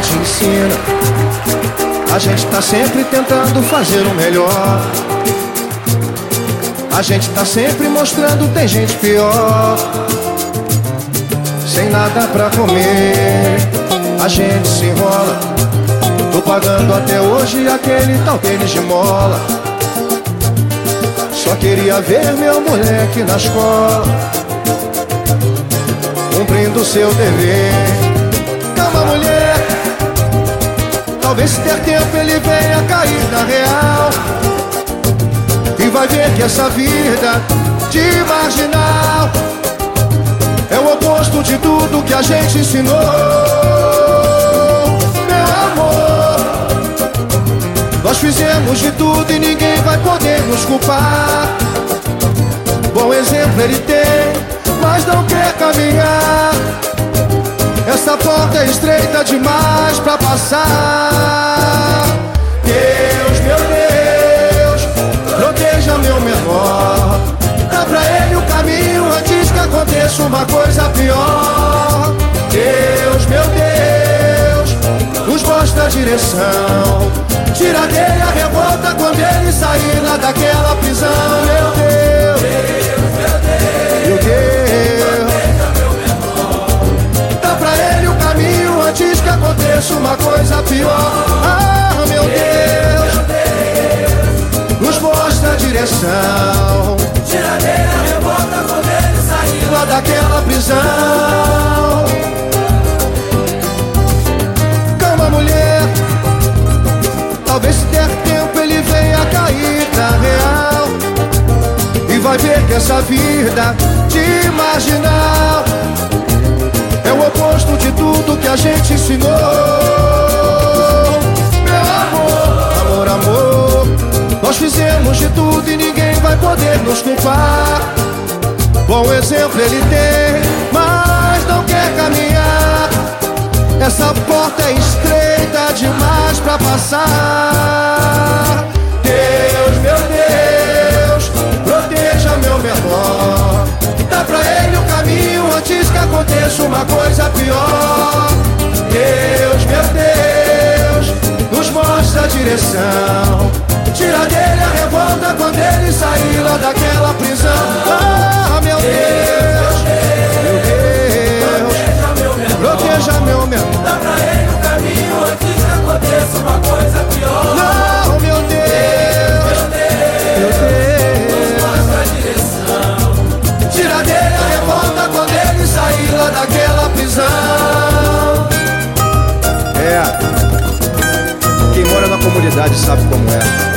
gente ensina. A gente tá sempre tentando fazer o melhor. A gente tá sempre mostrando tem gente pior. Sem nada pra comer, a gente se enrola. Tô pagando até hoje aquele tal tênis de mola. Só queria ver meu moleque na escola, cumprindo seu dever. Talvez se ter tempo ele venha cair na real. E vai ver que essa vida de marginal é o oposto de tudo que a gente ensinou. Meu amor, nós fizemos de tudo e ninguém vai poder nos culpar. Bom exemplo ele tem, mas não quer caminhar. Essa porta é estreita demais pra passar. Direção. Tira dele a revolta quando ele sair lá daquela prisão. Meu Deus, meu Deus, dá pra ele o caminho antes que aconteça uma coisa pior. Ah, meu Deus, nos mostra a direção. Tira dele a revolta quando ele sair lá daquela prisão. Que essa vida de marginal é o oposto de tudo que a gente ensinou. Meu amor, amor, amor. Nós fizemos de tudo e ninguém vai poder nos culpar. Bom exemplo ele tem, mas não quer caminhar. Aconteça uma coisa pior. Deus, meu Deus, nos mostra a direção. Tira dele a revolta quando ele sair lá daquela prisão. Comunidade sabe como é.